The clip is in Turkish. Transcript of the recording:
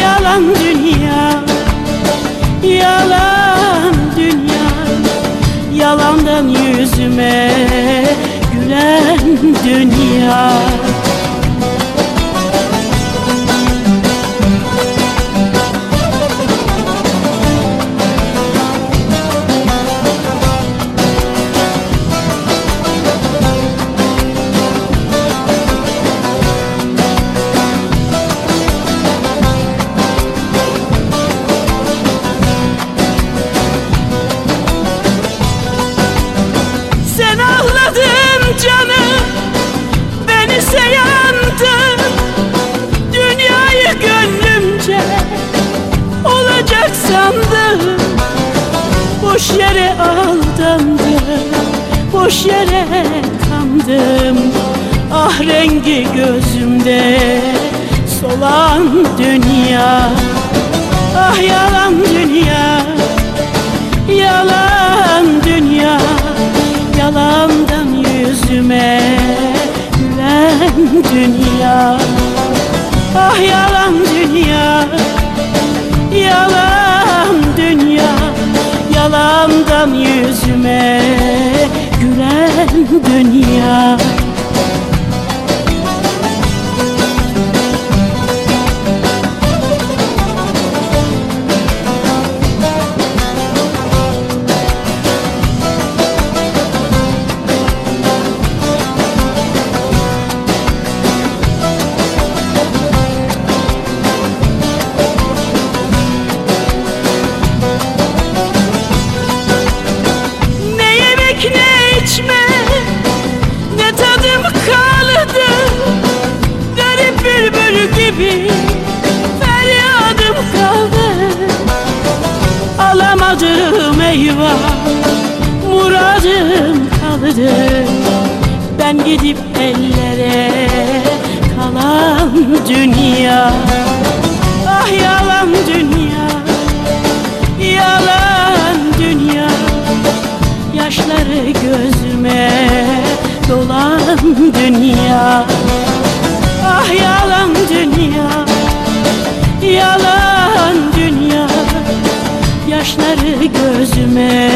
Yalan dünya Yalan dünya. Yalandan yüzüme gülen dünya Boş yere kandım. Ah rengi gözümde Solan dünya. Ah yalan dünya Yalan dünya. Yalandan yüzüme gülen dünya. Ah yalan dünya Yalan dünya. Yalandan yüzüme gülen Feryadım kaldı. Alamadım eyvah Muradım kaldı. Ben gidip ellere Kalan dünya. Ah yalan dünya Yalan dünya. Yaşları gözüme dolan dünya Yalan dünya Yaşları gözüme